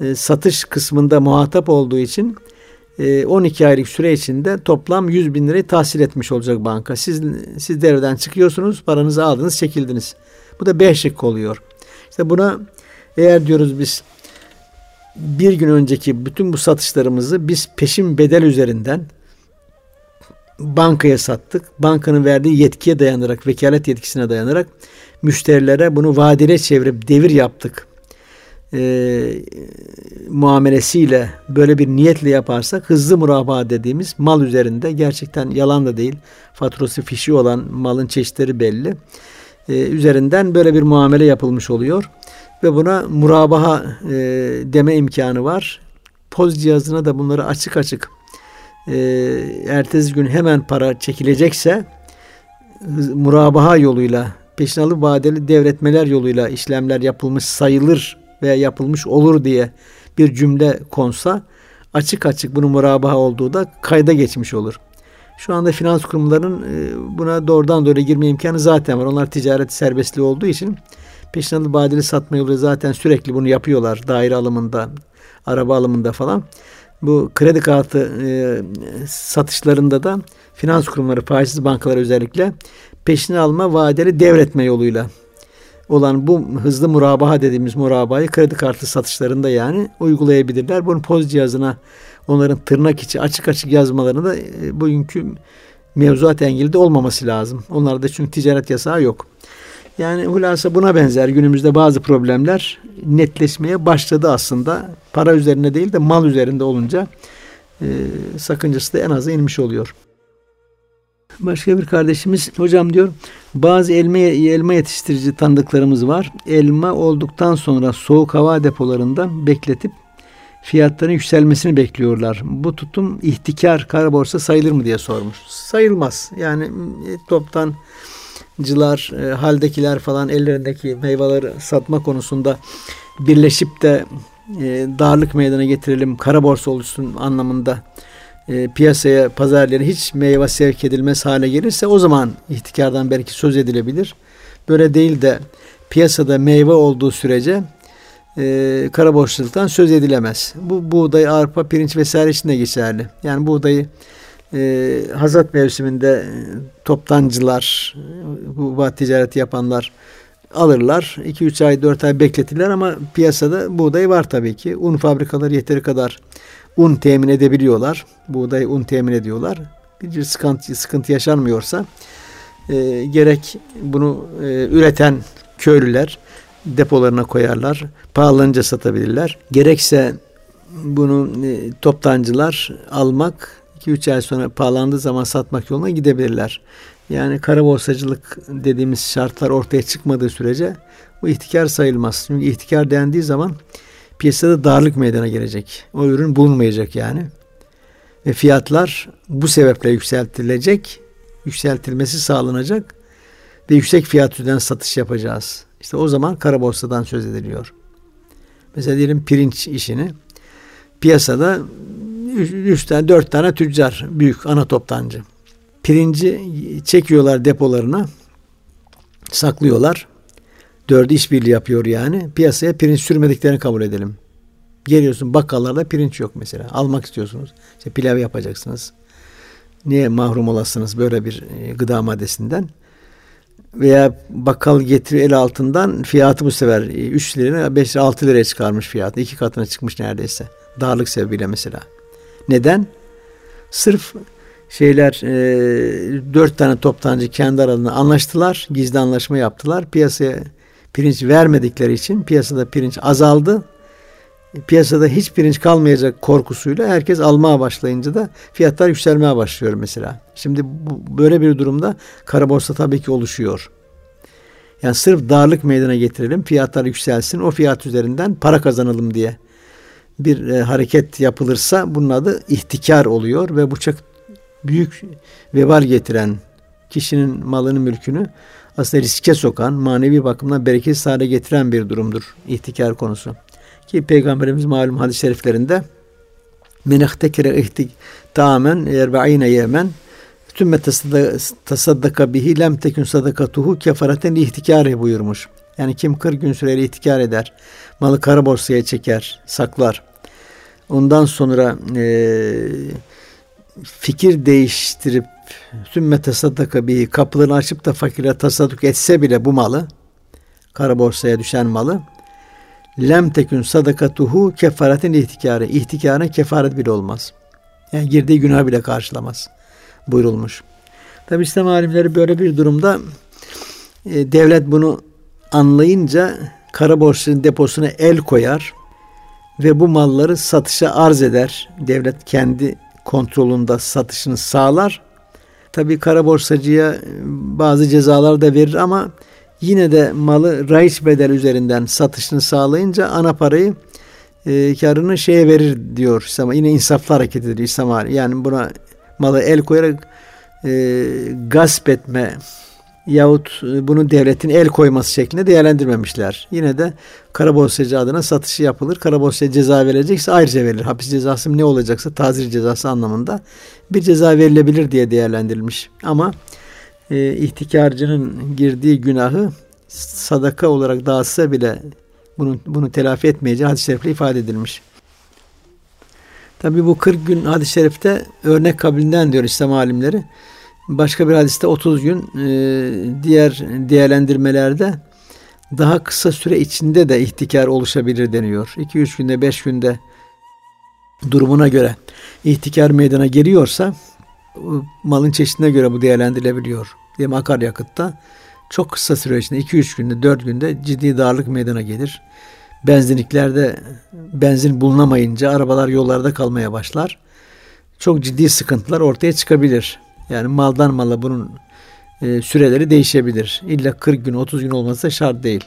A: e, satış kısmında muhatap olduğu için e, 12 aylık süre içinde toplam 100 bin lirayı tahsil etmiş olacak banka. Siz, siz devreden çıkıyorsunuz, paranızı aldınız, çekildiniz. Bu da 5 şık oluyor. İşte buna eğer diyoruz biz bir gün önceki bütün bu satışlarımızı biz peşin bedel üzerinden bankaya sattık. Bankanın verdiği yetkiye dayanarak, vekalet yetkisine dayanarak müşterilere bunu vadeli çevirip devir yaptık. E, muamelesiyle böyle bir niyetle yaparsak hızlı murabaa dediğimiz mal üzerinde gerçekten yalan da değil. Faturası fişi olan malın çeşitleri belli. E, üzerinden böyle bir muamele yapılmış oluyor. Ve buna murabaha e, deme imkanı var. Poz cihazına da bunları açık açık e, ertesi gün hemen para çekilecekse murabaha yoluyla peşinalı vadeli devretmeler yoluyla işlemler yapılmış sayılır veya yapılmış olur diye bir cümle konsa açık açık bunun murabaha olduğu da kayda geçmiş olur. Şu anda finans kurumlarının e, buna doğrudan doğru girme imkanı zaten var. Onlar ticaret serbestliği olduğu için peşinalı vadeli satma yolu zaten sürekli bunu yapıyorlar. Daire alımında, araba alımında falan. Bu kredi kartı e, satışlarında da finans kurumları, faizsiz bankalar özellikle peşini alma vadeli devretme yoluyla olan bu hızlı murabaha dediğimiz murabayı kredi kartı satışlarında yani uygulayabilirler. Bunu poz cihazına onların tırnak içi açık açık yazmalarını da e, bugünkü mevzuat engeli olmaması lazım. Onlarda çünkü ticaret yasağı yok. Yani hulasa buna benzer günümüzde bazı problemler netleşmeye başladı aslında. Para üzerine değil de mal üzerinde olunca e, sakıncası da en aza inmiş oluyor. Başka bir kardeşimiz hocam diyor bazı elma, elma yetiştirici tanıdıklarımız var. Elma olduktan sonra soğuk hava depolarında bekletip fiyatların yükselmesini bekliyorlar. Bu tutum ihtikar kara borsa sayılır mı diye sormuş. Sayılmaz. Yani e, toptancılar, e, haldekiler falan ellerindeki meyveleri satma konusunda birleşip de e, darlık meydana getirelim, kara borsa oluşsun anlamında e, piyasaya, pazarlara hiç meyve sevk edilmez hale gelirse o zaman ihtikardan belki söz edilebilir. Böyle değil de piyasada meyve olduğu sürece e, kara borçluluktan söz edilemez. Bu buğday, arpa, pirinç vesaire için de geçerli. Yani buğdayı e, hazat mevsiminde e, toptancılar, bu ticareti yapanlar alırlar. 2-3 ay 4 ay bekletirler ama piyasada buğday var tabii ki. Un fabrikaları yeteri kadar un temin edebiliyorlar. Buğday un temin ediyorlar. Bir sıkıntı, sıkıntı yaşanmıyorsa e, gerek bunu e, üreten köylüler depolarına koyarlar. Pahalanınca satabilirler. Gerekse bunu e, toptancılar almak 2-3 ay sonra pahalandığı zaman satmak yoluna gidebilirler. Yani kara borsacılık dediğimiz şartlar ortaya çıkmadığı sürece bu ihtikar sayılmaz. Çünkü ihtikar dendiği zaman piyasada darlık meydana gelecek. O ürün bulunmayacak yani. Ve fiyatlar bu sebeple yükseltilecek, yükseltilmesi sağlanacak ve yüksek fiyat üzerinden satış yapacağız. İşte o zaman kara borsadan söz ediliyor. Mesela diyelim pirinç işini piyasada 3 tane 4 tane tüccar büyük ana toptancı. Pirinci çekiyorlar depolarına saklıyorlar. Dördü işbirliği yapıyor yani. Piyasaya pirinç sürmediklerini kabul edelim. Geliyorsun bakkallarda pirinç yok mesela. Almak istiyorsunuz. İşte pilav yapacaksınız. Niye mahrum olasınız böyle bir e, gıda maddesinden? Veya bakkal getiriyor el altından fiyatı bu sefer 3 lira 5 lira 6 liraya çıkarmış fiyatı. iki katına çıkmış neredeyse. Darlık sebebiyle mesela. Neden? Sırf şeyler e, dört tane toptancı kendi aralarında anlaştılar. Gizli anlaşma yaptılar. Piyasaya pirinç vermedikleri için piyasada pirinç azaldı. Piyasada hiç pirinç kalmayacak korkusuyla herkes almaya başlayınca da fiyatlar yükselmeye başlıyor mesela. Şimdi bu, böyle bir durumda kara borsa tabii ki oluşuyor. Yani sırf darlık meydana getirelim, fiyatlar yükselsin, o fiyat üzerinden para kazanalım diye bir e, hareket yapılırsa bunun adı ihtikar oluyor ve bu çok büyük vebal getiren kişinin malını mülkünü aslında riske sokan, manevi bakımdan bereketsiz hale getiren bir durumdur ihtikar konusu. Ki Peygamberimiz malum hadis-i şeriflerinde men ihtik tamamen erbe'ine yemen tümme tasaddaka bihi lem tekün sadakatuhu kefareten ihtikare buyurmuş. Yani kim 40 gün süreli ihtikar eder, malı kara borsaya çeker, saklar. Ondan sonra e, fikir değiştirip sümme tasaddaka bihi kapılarını açıp da fakire tasadduk etse bile bu malı kara borsaya düşen malı lem tekün sadakatuhu kefaretin ihtikarı. İhtikarına kefaret bile olmaz. Yani girdiği günah bile karşılamaz buyurulmuş. Tabi İslam alimleri böyle bir durumda e, devlet bunu anlayınca kara borçların deposuna el koyar ve bu malları satışa arz eder. Devlet kendi kontrolünde satışını sağlar. Tabi kara borsacıya bazı cezalar da verir ama yine de malı raiç bedel üzerinden satışını sağlayınca ana parayı e, karını şeye verir diyor İslam. Yine insaflı hareket ediyor İslam Yani buna malı el koyarak e, gasp etme yahut e, bunu devletin el koyması şeklinde değerlendirmemişler. Yine de kara borsacı adına satışı yapılır. Kara borsaya ceza verecekse ayrıca verilir. Hapis cezası ne olacaksa tazir cezası anlamında bir ceza verilebilir diye değerlendirilmiş. Ama e, ihtikarcının girdiği günahı sadaka olarak dağıtsa bile bunu, bunu telafi etmeyeceği hadis-i şerifle ifade edilmiş. Tabi bu 40 gün hadis-i şerifte örnek kabilinden diyor İslam alimleri. Başka bir hadiste 30 gün e, diğer değerlendirmelerde daha kısa süre içinde de ihtikar oluşabilir deniyor. 2-3 günde 5 günde durumuna göre ihtikar meydana geliyorsa malın çeşidine göre bu değerlendirilebiliyor. Diyelim akaryakıtta çok kısa süre içinde 2-3 günde 4 günde ciddi darlık meydana gelir. Benzinliklerde benzin bulunamayınca arabalar yollarda kalmaya başlar. Çok ciddi sıkıntılar ortaya çıkabilir. Yani maldan mala bunun e, süreleri değişebilir. İlla 40 gün 30 gün olması şart değil.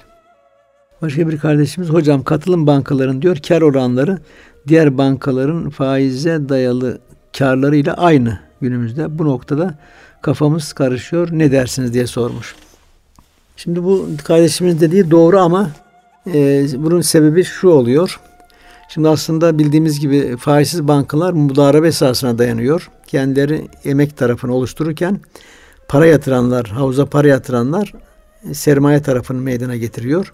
A: Başka bir kardeşimiz hocam katılım bankaların diyor kar oranları diğer bankaların faize dayalı karlarıyla aynı günümüzde. Bu noktada kafamız karışıyor. Ne dersiniz diye sormuş. Şimdi bu kardeşimiz dediği doğru ama e, bunun sebebi şu oluyor. Şimdi aslında bildiğimiz gibi faizsiz bankalar mudarebe esasına dayanıyor. Kendileri emek tarafını oluştururken para yatıranlar, havuza para yatıranlar sermaye tarafını meydana getiriyor.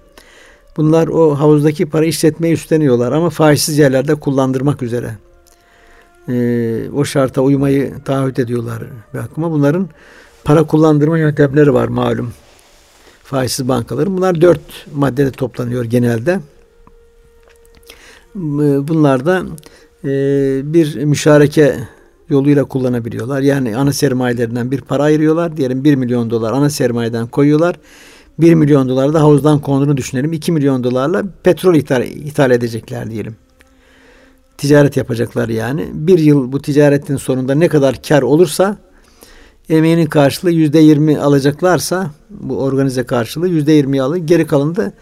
A: Bunlar o havuzdaki para işletmeyi üstleniyorlar ama faizsiz yerlerde kullandırmak üzere. Ee, o şarta uymayı taahhüt ediyorlar ve. Bunların para kullandırma yöntemleri var malum. Faizsiz bankaların. Bunlar dört maddede toplanıyor genelde. Bunlar da e, bir müşareke yoluyla kullanabiliyorlar. Yani ana sermayelerinden bir para ayırıyorlar. Diyelim 1 milyon dolar ana sermayeden koyuyorlar. 1 milyon dolar da havuzdan konduğunu düşünelim. 2 milyon dolarla petrol ithal, ithal edecekler diyelim. Ticaret yapacaklar yani. Bir yıl bu ticaretin sonunda ne kadar kar olursa emeğinin karşılığı yüzde yirmi alacaklarsa bu organize karşılığı yüzde yirmi alır. Geri kalanı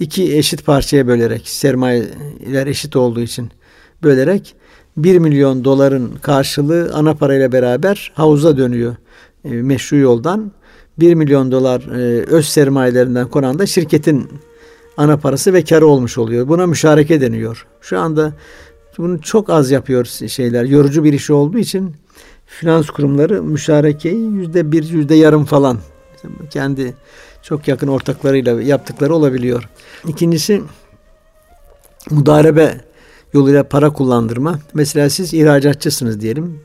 A: iki eşit parçaya bölerek sermayeler eşit olduğu için bölerek 1 milyon doların karşılığı ana parayla beraber havuza dönüyor e, meşru yoldan. 1 milyon dolar e, öz sermayelerinden konan da şirketin ana parası ve karı olmuş oluyor. Buna müşareke deniyor. Şu anda bunu çok az yapıyor şeyler. Yorucu bir iş olduğu için finans kurumları müşarekeyi yüzde bir, yüzde yarım falan kendi çok yakın ortaklarıyla yaptıkları olabiliyor. İkincisi mudarebe yoluyla para kullandırma. Mesela siz ihracatçısınız diyelim.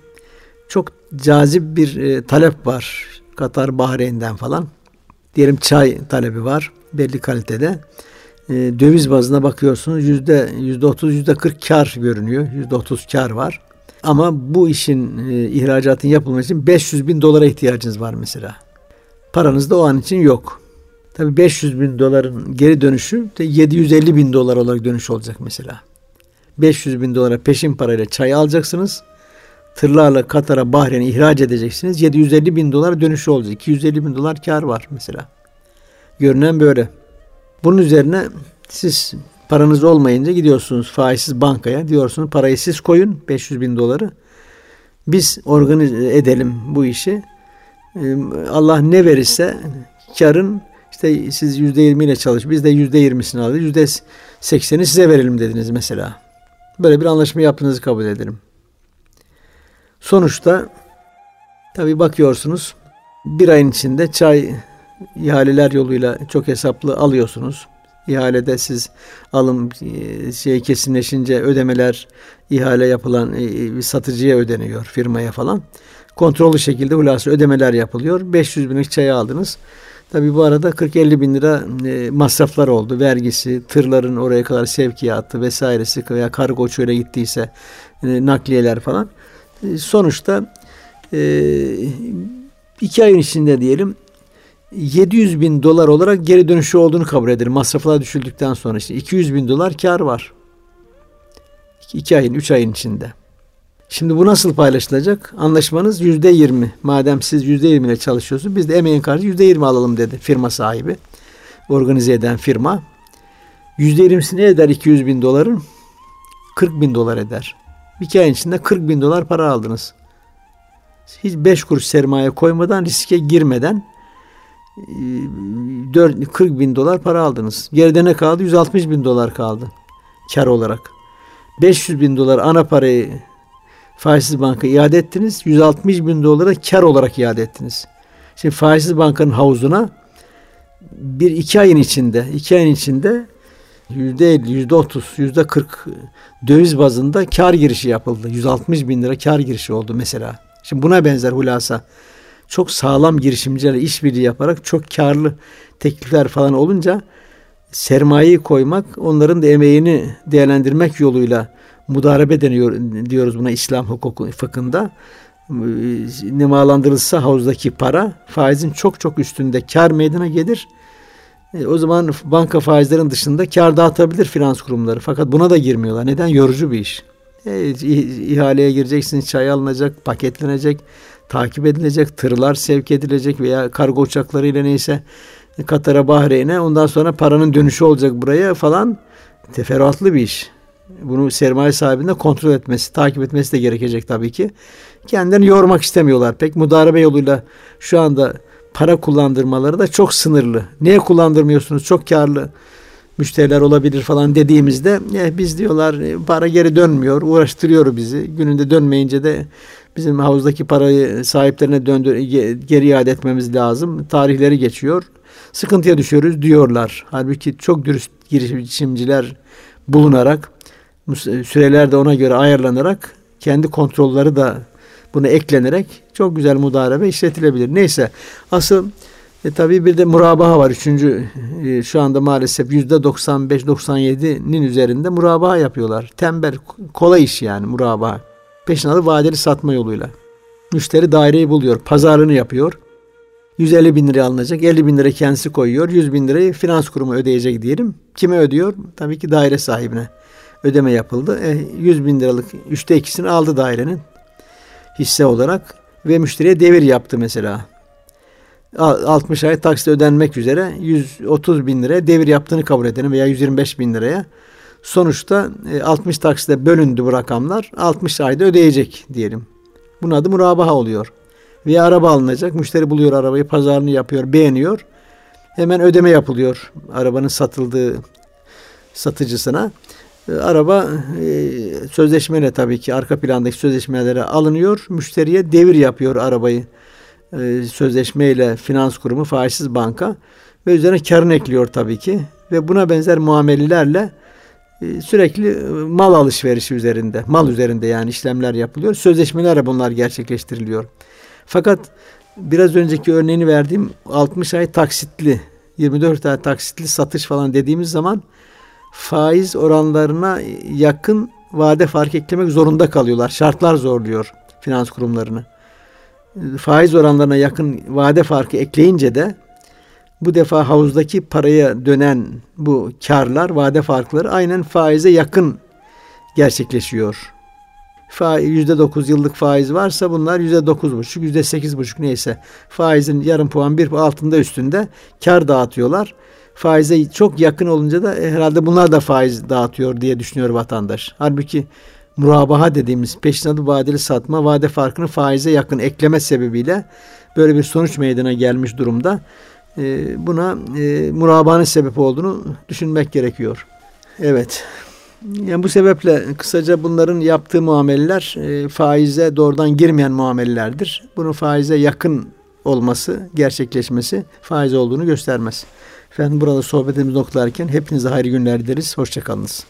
A: Çok cazip bir e, talep var. Katar, Bahreyn'den falan. Diyelim çay talebi var belli kalitede. E, döviz bazına bakıyorsunuz yüzde yüzde otuz, yüzde kırk kar görünüyor. Yüzde otuz kar var. Ama bu işin e, ihracatın yapılması için 500 bin dolara ihtiyacınız var mesela. Paranız da o an için yok. Tabii 500 bin doların geri dönüşü de 750 bin dolar olarak dönüş olacak mesela. 500 bin dolara peşin parayla çay alacaksınız. Tırlarla Katar'a, Bahreyn'e ihraç edeceksiniz. 750 bin dolar dönüşü olacak. 250 bin dolar kar var mesela. Görünen böyle. Bunun üzerine siz paranız olmayınca gidiyorsunuz faizsiz bankaya. Diyorsunuz parayı siz koyun 500 bin doları. Biz organize edelim bu işi. Allah ne verirse karın işte siz yüzde yirmi ile çalış. Biz de yüzde yirmisini alırız. Yüzde sekseni size verelim dediniz mesela. Böyle bir anlaşma yaptığınızı kabul ederim. Sonuçta tabi bakıyorsunuz bir ayın içinde çay ihaleler yoluyla çok hesaplı alıyorsunuz. İhalede siz alım e, şey kesinleşince ödemeler ihale yapılan e, satıcıya ödeniyor firmaya falan. Kontrollü şekilde hulası ödemeler yapılıyor. 500 binlik çayı aldınız. Tabii bu arada 40-50 bin lira e, masraflar oldu. Vergisi, tırların oraya kadar sevkiyatı vesairesi veya kargo uçuyla gittiyse e, nakliyeler falan. E, sonuçta iki ayın içinde diyelim 700 bin dolar olarak geri dönüşü olduğunu kabul ederim. Masraflar düşüldükten sonra işte 200 bin dolar kar var. İki ayın, üç ayın içinde. Şimdi bu nasıl paylaşılacak? Anlaşmanız yüzde yirmi. Madem siz yüzde yirmi ile çalışıyorsunuz biz de emeğin karşı yüzde yirmi alalım dedi firma sahibi. Organize eden firma. Yüzde yirmisi ne eder 200 bin doların? 40 bin dolar eder. Bir iki ay içinde 40 bin dolar para aldınız. Hiç 5 kuruş sermaye koymadan, riske girmeden 4, 40 bin dolar para aldınız. Geride ne kaldı? 160 bin dolar kaldı kar olarak. 500 bin dolar ana parayı faizsiz banka iade ettiniz. 160 bin dolara kar olarak iade ettiniz. Şimdi faizsiz bankanın havuzuna bir iki ayın içinde, iki ayın içinde yüzde elli, yüzde otuz, yüzde kırk döviz bazında kar girişi yapıldı. 160 bin lira kar girişi oldu mesela. Şimdi buna benzer hulasa çok sağlam girişimcilerle işbirliği yaparak çok karlı teklifler falan olunca sermayeyi koymak, onların da emeğini değerlendirmek yoluyla mudarebe deniyor diyoruz buna İslam hukuku fıkhında. Nemalandırılsa havuzdaki para faizin çok çok üstünde kar meydana gelir. E, o zaman banka faizlerin dışında kar dağıtabilir finans kurumları. Fakat buna da girmiyorlar. Neden? Yorucu bir iş. E, ihaleye gireceksiniz, çay alınacak, paketlenecek, takip edilecek, tırlar sevk edilecek veya kargo uçaklarıyla neyse Katar'a, Bahreyn'e ondan sonra paranın dönüşü olacak buraya falan teferruatlı bir iş. Bunu sermaye sahibinde kontrol etmesi, takip etmesi de gerekecek tabii ki. Kendilerini yormak istemiyorlar. Pek mudarebe yoluyla şu anda para kullandırmaları da çok sınırlı. Niye kullandırmıyorsunuz? Çok karlı müşteriler olabilir falan dediğimizde eh, biz diyorlar e, para geri dönmüyor, uğraştırıyor bizi. Gününde dönmeyince de bizim havuzdaki parayı sahiplerine döndür geri iade etmemiz lazım. Tarihleri geçiyor. Sıkıntıya düşüyoruz diyorlar. Halbuki çok dürüst girişimciler bulunarak süreler de ona göre ayarlanarak kendi kontrolleri de buna eklenerek çok güzel mudarebe işletilebilir. Neyse asıl e, tabii bir de murabaha var. Üçüncü e, şu anda maalesef yüzde 95-97'nin üzerinde murabaha yapıyorlar. Tembel, kolay iş yani murabaha. Peşinalı vadeli satma yoluyla. Müşteri daireyi buluyor, pazarlığını yapıyor. 150 bin lira alınacak, 50 bin lira kendisi koyuyor, 100 bin lirayı finans kurumu ödeyecek diyelim. Kime ödüyor? Tabii ki daire sahibine ödeme yapıldı. E, 100 bin liralık üçte ikisini aldı dairenin hisse olarak ve müşteriye devir yaptı mesela. 60 ay taksit ödenmek üzere 130 bin liraya devir yaptığını kabul edelim veya 125 bin liraya. Sonuçta 60 e, taksite bölündü bu rakamlar. 60 ayda ödeyecek diyelim. Bunun adı murabaha oluyor. Veya araba alınacak. Müşteri buluyor arabayı, pazarını yapıyor, beğeniyor. Hemen ödeme yapılıyor arabanın satıldığı satıcısına. E, araba e, sözleşmeyle tabii ki arka plandaki sözleşmelere alınıyor. Müşteriye devir yapıyor arabayı. E, sözleşmeyle finans kurumu faizsiz banka ve üzerine karını ekliyor tabii ki ve buna benzer muamelelerle e, sürekli e, mal alışverişi üzerinde, mal üzerinde yani işlemler yapılıyor. Sözleşmelerle bunlar gerçekleştiriliyor. Fakat biraz önceki örneğini verdiğim 60 ay taksitli, 24 ay taksitli satış falan dediğimiz zaman faiz oranlarına yakın vade fark eklemek zorunda kalıyorlar. Şartlar zorluyor finans kurumlarını. Faiz oranlarına yakın vade farkı ekleyince de bu defa havuzdaki paraya dönen bu karlar, vade farkları aynen faize yakın gerçekleşiyor. Yüzde dokuz yıllık faiz varsa bunlar yüzde dokuz buçuk, yüzde sekiz buçuk neyse faizin yarım puan bir altında üstünde kar dağıtıyorlar. Faize çok yakın olunca da e, herhalde bunlar da faiz dağıtıyor diye düşünüyor vatandaş. Halbuki murabaha dediğimiz peşinatı vadeli satma vade farkını faize yakın ekleme sebebiyle böyle bir sonuç meydana gelmiş durumda. E, buna e, murabahanın sebep olduğunu düşünmek gerekiyor. Evet. Yani bu sebeple kısaca bunların yaptığı muameleler e, faize doğrudan girmeyen muamelelerdir. Bunun faize yakın olması, gerçekleşmesi faiz olduğunu göstermez. Efendim burada sohbetimizi noktalarken hepinize hayırlı günler dileriz. Hoşçakalınız.